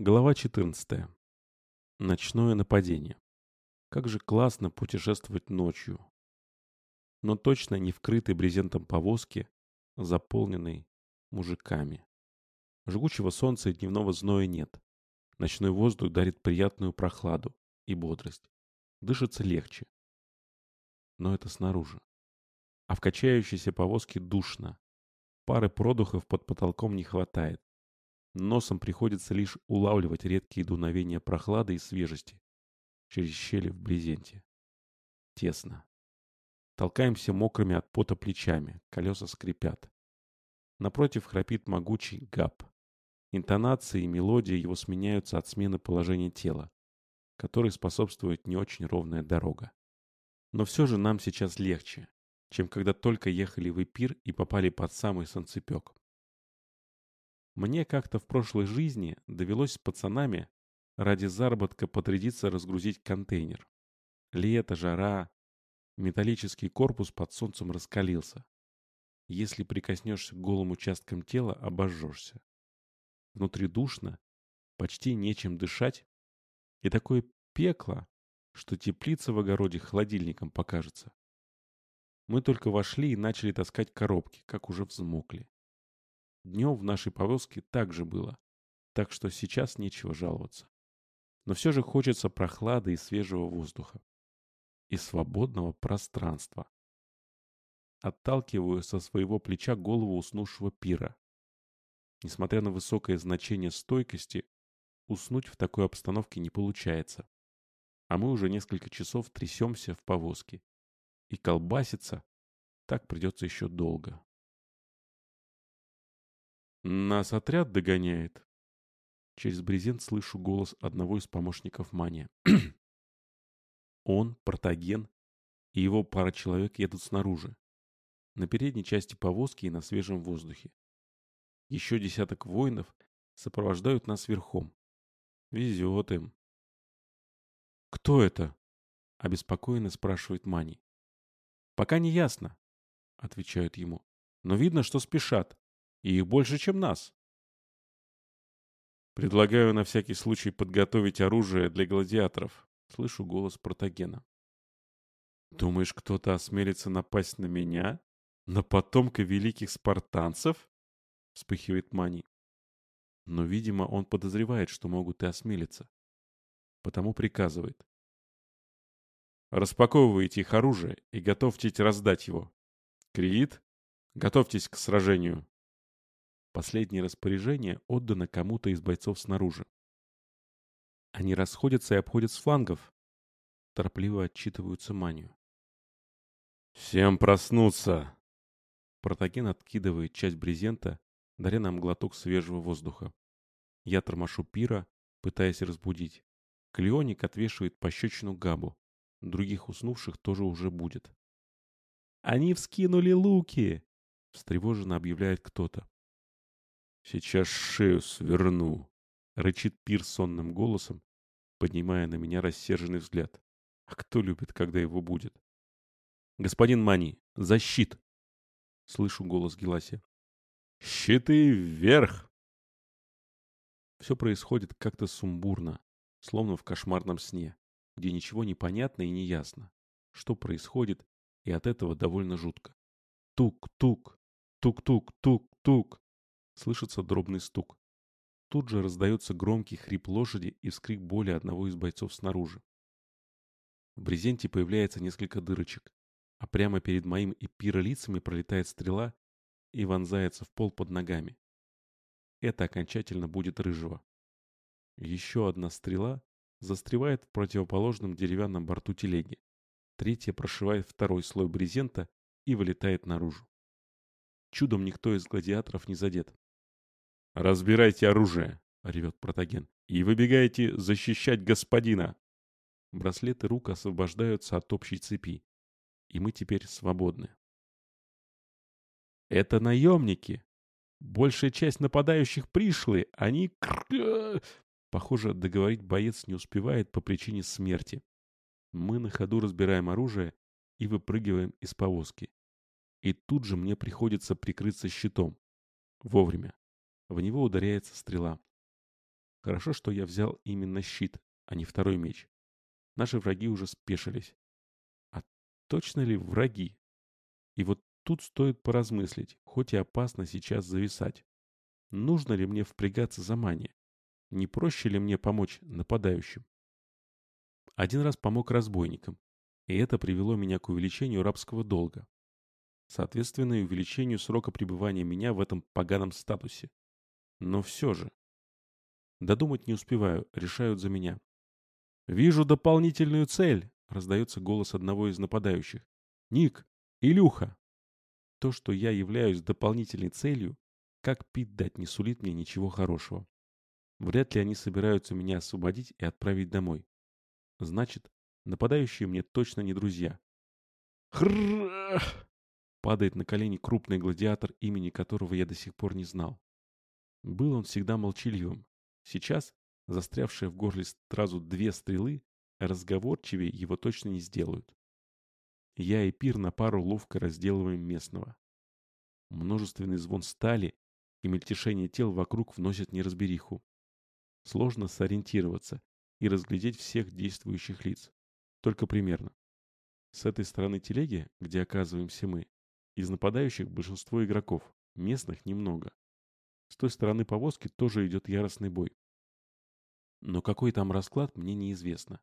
Глава 14. Ночное нападение. Как же классно путешествовать ночью. Но точно не в крытой брезентом повозке, заполненной мужиками. Жгучего солнца и дневного зноя нет. Ночной воздух дарит приятную прохладу и бодрость. Дышится легче. Но это снаружи. А в качающейся повозке душно. Пары продухов под потолком не хватает. Носом приходится лишь улавливать редкие дуновения прохлады и свежести через щели в брезенте. Тесно. Толкаемся мокрыми от пота плечами, колеса скрипят. Напротив храпит могучий габ. Интонации и мелодия его сменяются от смены положения тела, которой способствует не очень ровная дорога. Но все же нам сейчас легче, чем когда только ехали в Эпир и попали под самый солнцепек. Мне как-то в прошлой жизни довелось с пацанами ради заработка потрядиться разгрузить контейнер. Лето, жара, металлический корпус под солнцем раскалился. Если прикоснешься к голым участкам тела, обожжешься. Внутри душно, почти нечем дышать, и такое пекло, что теплица в огороде холодильником покажется. Мы только вошли и начали таскать коробки, как уже взмокли. Днем в нашей повозке так же было, так что сейчас нечего жаловаться. Но все же хочется прохлады и свежего воздуха. И свободного пространства. Отталкиваю со своего плеча голову уснувшего пира. Несмотря на высокое значение стойкости, уснуть в такой обстановке не получается. А мы уже несколько часов трясемся в повозке. И колбаситься так придется еще долго. «Нас отряд догоняет!» Через брезент слышу голос одного из помощников Мания. Он, Протаген и его пара человек едут снаружи, на передней части повозки и на свежем воздухе. Еще десяток воинов сопровождают нас верхом. Везет им. «Кто это?» — обеспокоенно спрашивает Мани. «Пока не ясно», — отвечают ему. «Но видно, что спешат. И их больше, чем нас. Предлагаю на всякий случай подготовить оружие для гладиаторов. Слышу голос протагена. Думаешь, кто-то осмелится напасть на меня? На потомка великих спартанцев? Вспыхивает Мани. Но, видимо, он подозревает, что могут и осмелиться. Потому приказывает. Распаковывайте их оружие и готовьтесь раздать его. Криит, готовьтесь к сражению. Последнее распоряжение отдано кому-то из бойцов снаружи. Они расходятся и обходят с флангов. Торопливо отчитываются манию. «Всем проснуться!» Протаген откидывает часть брезента, даря нам глоток свежего воздуха. Я тормошу пира, пытаясь разбудить. Клеоник отвешивает пощечину Габу. Других уснувших тоже уже будет. «Они вскинули луки!» — встревоженно объявляет кто-то. «Сейчас шею сверну», — рычит Пир сонным голосом, поднимая на меня рассерженный взгляд. «А кто любит, когда его будет?» «Господин Мани, защит!» Слышу голос Геласи. «Щиты вверх!» Все происходит как-то сумбурно, словно в кошмарном сне, где ничего не понятно и не ясно, что происходит, и от этого довольно жутко. Тук-тук, тук-тук-тук-тук. Слышится дробный стук. Тут же раздается громкий хрип лошади и вскрик боли одного из бойцов снаружи. В брезенте появляется несколько дырочек, а прямо перед моим и лицами пролетает стрела и вонзается в пол под ногами. Это окончательно будет рыжего. Еще одна стрела застревает в противоположном деревянном борту телеги. Третья прошивает второй слой брезента и вылетает наружу. Чудом никто из гладиаторов не задет. «Разбирайте оружие!» — ревет протаген. «И выбегайте защищать господина!» Браслеты рук освобождаются от общей цепи. И мы теперь свободны. «Это наемники! Большая часть нападающих пришлые! Они...» Похоже, договорить боец не успевает по причине смерти. Мы на ходу разбираем оружие и выпрыгиваем из повозки. И тут же мне приходится прикрыться щитом. Вовремя. В него ударяется стрела. Хорошо, что я взял именно щит, а не второй меч. Наши враги уже спешились. А точно ли враги? И вот тут стоит поразмыслить, хоть и опасно сейчас зависать. Нужно ли мне впрягаться за мани? Не проще ли мне помочь нападающим? Один раз помог разбойникам, и это привело меня к увеличению рабского долга. Соответственно, и увеличению срока пребывания меня в этом поганом статусе. Но все же. Додумать не успеваю, решают за меня. «Вижу дополнительную цель!» — раздается голос одного из нападающих. «Ник! Илюха!» То, что я являюсь дополнительной целью, как пить дать не сулит мне ничего хорошего. Вряд ли они собираются меня освободить и отправить домой. Значит, нападающие мне точно не друзья. Хррррр! Падает на колени крупный гладиатор, имени которого я до сих пор не знал. Был он всегда молчаливым. Сейчас, застрявшие в горле сразу две стрелы, разговорчивее его точно не сделают. Я и пир на пару ловко разделываем местного. Множественный звон стали и мельтешение тел вокруг вносят неразбериху. Сложно сориентироваться и разглядеть всех действующих лиц. Только примерно. С этой стороны телеги, где оказываемся мы, из нападающих большинство игроков, местных немного. С той стороны повозки тоже идет яростный бой. Но какой там расклад, мне неизвестно.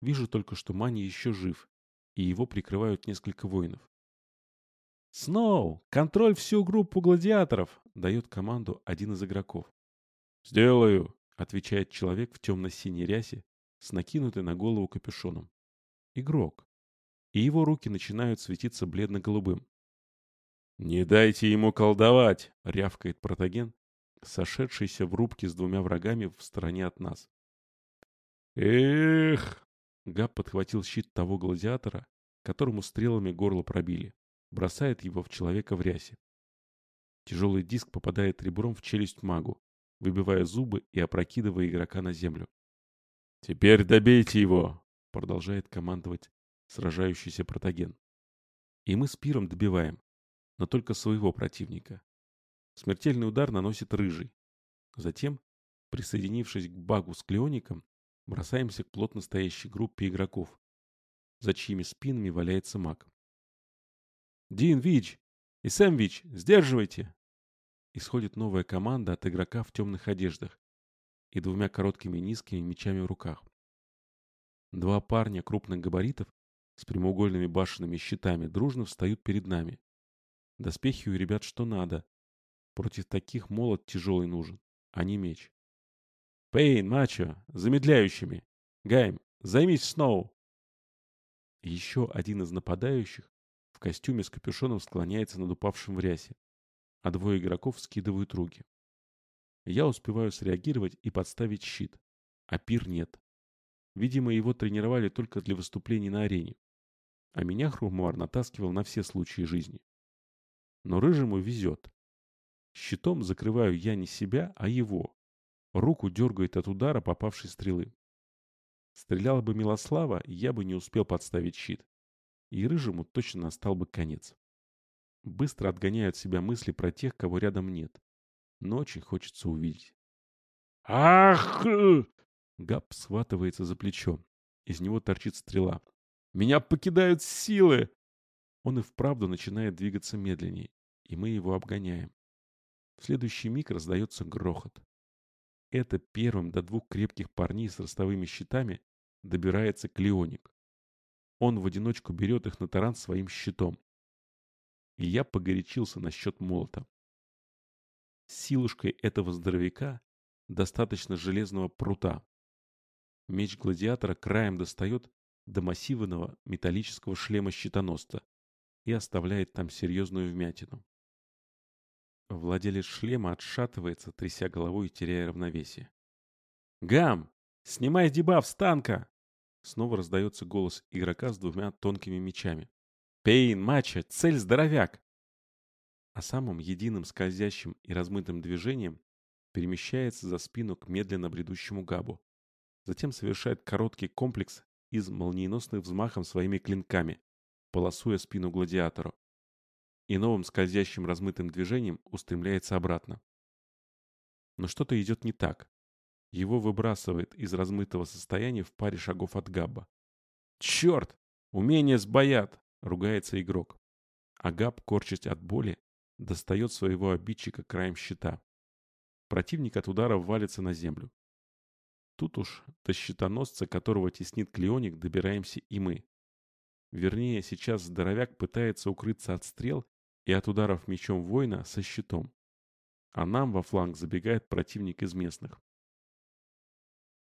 Вижу только, что Мани еще жив, и его прикрывают несколько воинов. «Сноу! Контроль всю группу гладиаторов!» — дает команду один из игроков. «Сделаю!» — отвечает человек в темно-синей рясе с накинутой на голову капюшоном. Игрок. И его руки начинают светиться бледно-голубым. «Не дайте ему колдовать!» — рявкает протоген, сошедшийся в рубке с двумя врагами в стороне от нас. «Эх!» — Габ подхватил щит того гладиатора, которому стрелами горло пробили. Бросает его в человека в рясе. Тяжелый диск попадает ребром в челюсть магу, выбивая зубы и опрокидывая игрока на землю. «Теперь добейте его!» — продолжает командовать сражающийся протоген. И мы с пиром добиваем но только своего противника. Смертельный удар наносит рыжий. Затем, присоединившись к багу с клеоником, бросаемся к плотно стоящей группе игроков, за чьими спинами валяется маг. «Дин Вич! И Сэм Вич! Сдерживайте!» Исходит новая команда от игрока в темных одеждах и двумя короткими низкими мечами в руках. Два парня крупных габаритов с прямоугольными башенными щитами дружно встают перед нами. Доспехи у ребят что надо. Против таких молот тяжелый нужен, а не меч. Пейн, Мачо, замедляющими. Гайм, займись Сноу. Еще один из нападающих в костюме с капюшоном склоняется над упавшим в рясе, а двое игроков скидывают руки. Я успеваю среагировать и подставить щит, а пир нет. Видимо, его тренировали только для выступлений на арене, а меня Хрумар натаскивал на все случаи жизни но рыжему везет. Щитом закрываю я не себя, а его. Руку дергает от удара попавшей стрелы. Стреляла бы Милослава, я бы не успел подставить щит. И рыжему точно настал бы конец. Быстро отгоняют себя мысли про тех, кого рядом нет. Но очень хочется увидеть. «Ах!» Габ схватывается за плечо. Из него торчит стрела. «Меня покидают силы!» Он и вправду начинает двигаться медленнее, и мы его обгоняем. В следующий миг раздается грохот. Это первым до двух крепких парней с ростовыми щитами добирается Клеоник. Он в одиночку берет их на таран своим щитом. И я погорячился насчет молота. Силушкой этого здоровяка достаточно железного прута. Меч гладиатора краем достает до массивного металлического шлема щитоносца и оставляет там серьезную вмятину. Владелец шлема отшатывается, тряся головой и теряя равновесие. «Гам! Снимай дебаф с танка!» Снова раздается голос игрока с двумя тонкими мечами. «Пейн, матча, цель здоровяк!» А самым единым скользящим и размытым движением перемещается за спину к медленно бредущему габу. Затем совершает короткий комплекс из молниеносных взмахом своими клинками, полосуя спину гладиатору. И новым скользящим размытым движением устремляется обратно. Но что-то идет не так. Его выбрасывает из размытого состояния в паре шагов от Габа. «Черт! Умение сбоят!» — ругается игрок. А Габ, корчась от боли, достает своего обидчика краем щита. Противник от удара валится на землю. Тут уж до щитоносца, которого теснит Клеоник, добираемся и мы. Вернее, сейчас здоровяк пытается укрыться от стрел и от ударов мечом воина со щитом. А нам во фланг забегает противник из местных.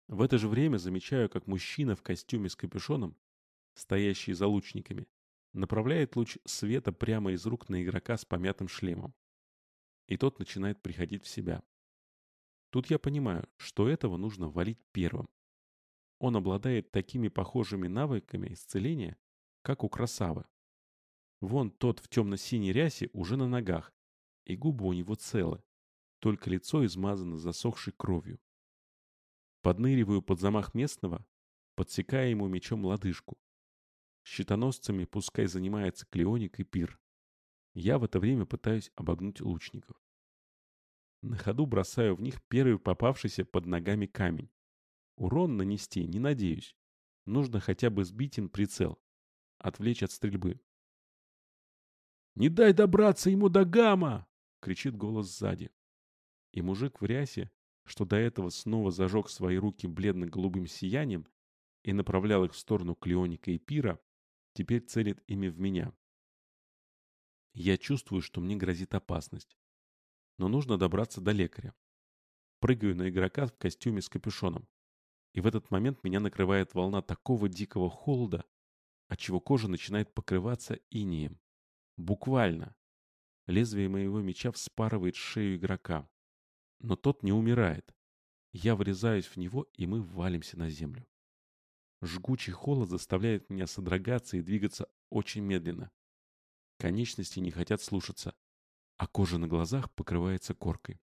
В это же время замечаю, как мужчина в костюме с капюшоном, стоящий за лучниками, направляет луч света прямо из рук на игрока с помятым шлемом. И тот начинает приходить в себя. Тут я понимаю, что этого нужно валить первым. Он обладает такими похожими навыками исцеления, как у красавы. Вон тот в темно-синей рясе уже на ногах, и губы у него целы, только лицо измазано засохшей кровью. Подныриваю под замах местного, подсекая ему мечом лодыжку. Щитоносцами пускай занимается Клеоник и Пир. Я в это время пытаюсь обогнуть лучников. На ходу бросаю в них первый попавшийся под ногами камень. Урон нанести не надеюсь. Нужно хотя бы сбить им прицел. Отвлечь от стрельбы. «Не дай добраться ему до гамма!» — кричит голос сзади. И мужик в рясе что до этого снова зажег свои руки бледно-голубым сиянием и направлял их в сторону Клеоника и Пира, теперь целит ими в меня. Я чувствую, что мне грозит опасность. Но нужно добраться до лекаря. Прыгаю на игрока в костюме с капюшоном. И в этот момент меня накрывает волна такого дикого холода, отчего кожа начинает покрываться инеем. Буквально. Лезвие моего меча вспарывает шею игрока. Но тот не умирает. Я врезаюсь в него, и мы валимся на землю. Жгучий холод заставляет меня содрогаться и двигаться очень медленно. Конечности не хотят слушаться, а кожа на глазах покрывается коркой.